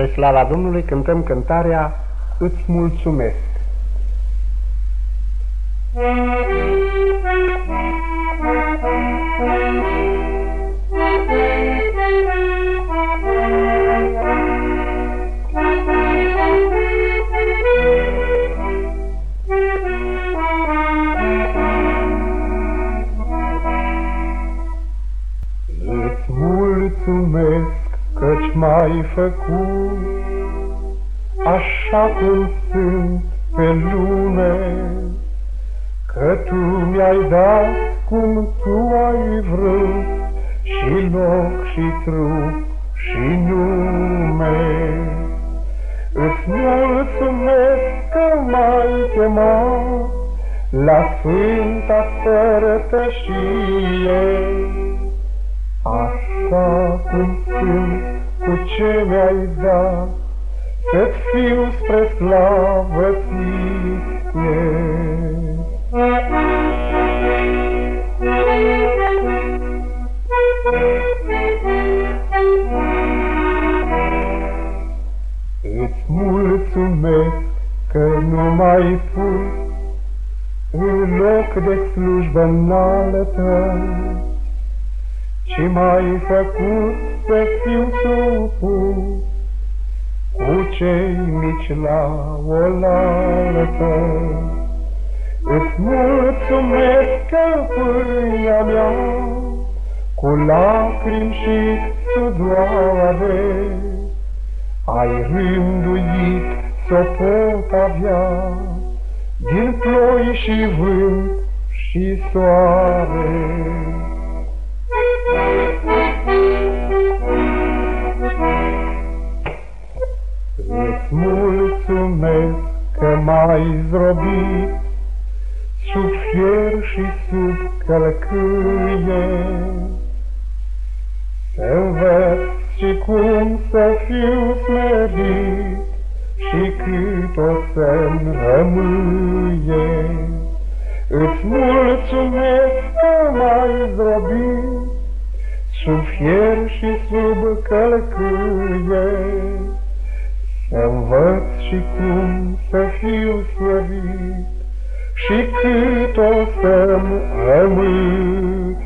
Spre slava Domnului cântăm cântarea Îți mulțumesc. Îți mulțumesc căci m-ai făcut așa cum sunt pe lume, că Tu mi-ai dat cum Tu ai vrut și loc și trup și nume. Îți mulțumesc că m-ai chemat la Sfânta Părtășie, așa cum sunt cu ce mi-ai dat, Să-ți fiu spre slavă ție. Îți mulțumesc că nu mai pus în loc de slujbă înaltă, ci m-ai făcut să fiu supus cu cei mici la oaltă. Îți mulțumesc că pâinea mea cu lacrimi și sudoare ai rânduit să pot avea din ploi și vânt și soare. Îți mulțumesc că m-ai zdrobit sub fier și sub călcâie, să învăț și cum să fiu smerit și cât o să-mi rămâie. Îți mulțumesc că m-ai zdrobit sub fier și sub călcâie, să învăț și cum să fiu slăvit și cât o să-mi rămâie.